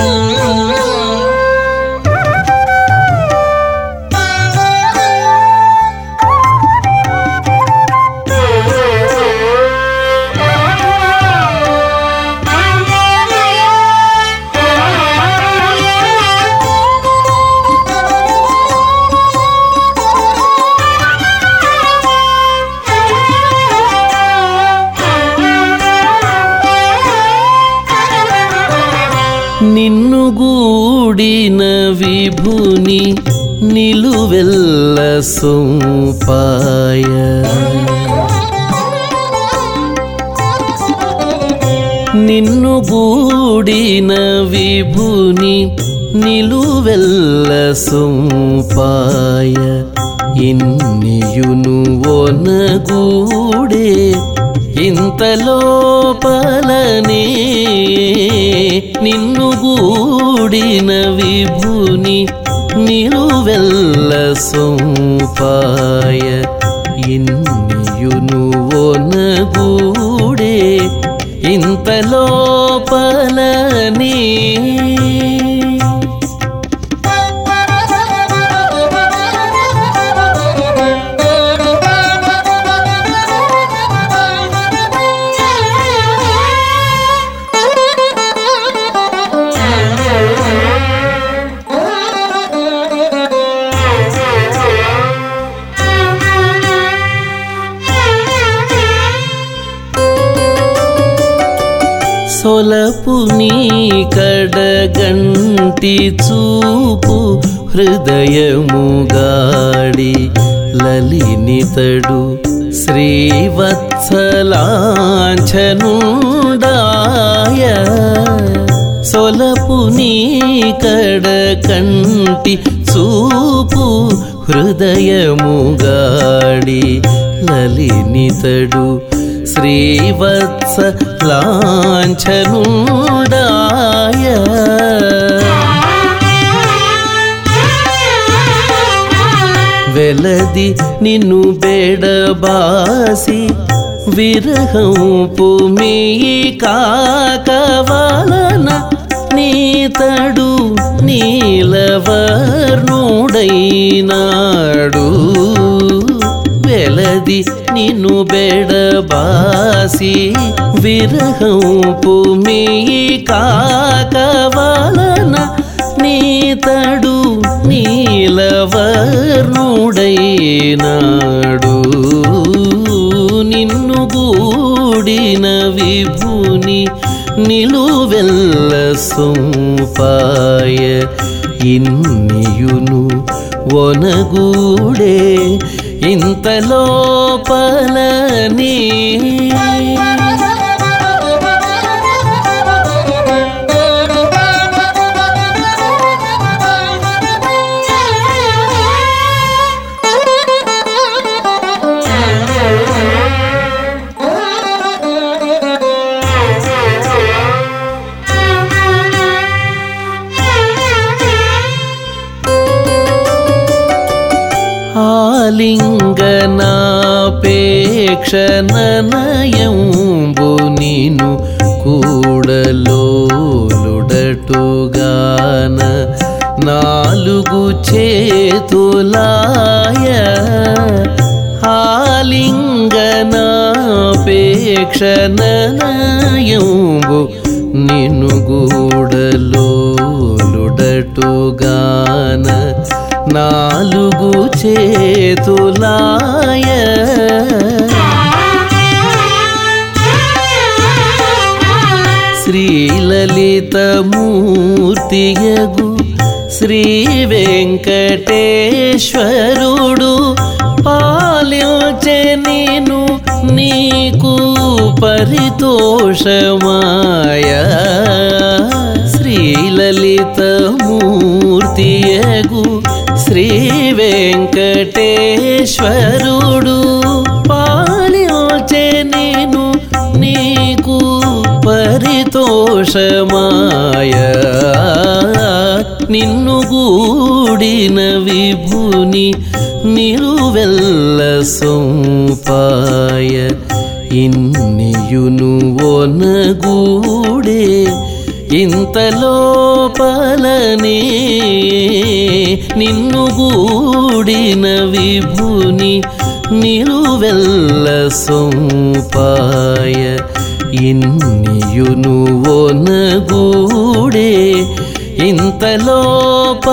Oh. నిన్ను గూడిన విభుని నిలువెల్ల సోపాయ. నిన్ను గూడిన విభుని నిలువెల్ల సోపాయ. ఇన్నియును ఒనగూడే ఇంత లోపలనే నిన్ను కూడిన విభుని నిలువెల్ల సోపాయ ఇన్నియును ఒనగూడే ఇంతలోపల నీ సొలపు నీ కడగంటి చూపు హృదయముగాడి లలినితడు శ్రీవత్సలాంఛనుండాయ. సొలపు నీ కడకంటి చూపు హృదయముగాడి లలినితడు శ్రీవత్స లాంఛనుడాయ వెలది నిన్ను బెడబాసి విరహంపు మీ కాకవలన నీతడు నీలవర్ణుడైనా. నిన్ను బెడబాసి విరహం మీ కాకవలన నీతడు నీలవర్ణుడైనాడు. నిన్ను గూడిన విభుని నిలువెల్ల సోపాయ ఇన్నియును ఒనగూడే ఇంత లోపలనే ఆలింగనాపేక్ష ననయంబు నిను కూడలోలుడటుగాన నాలుగు చేతులాయ ఆలింగనాపేక్ష ననయంబు నిన్ను గూడలోలుడటుగాన నాలుగు చేతులాయ. శ్రీలలితమూర్తియగు శ్రీ వెంకటేశ్వరుడు పాలించే నేను నీకు పరితోషమాయా. వెంకటేశ్వరుడు పాలించే నేను నీకు పరితోషమాయ. నిన్ను గూడిన విభుని నిలువెల్ల సోపాయ. ఇన్నియును ఒనగూడే ఇంతలోపలనే నిన్ను గూడిన విభుని నిలువెల్ల సొంపాయ ఇన్నియును ఒనగూడే ఇంతలోపలనే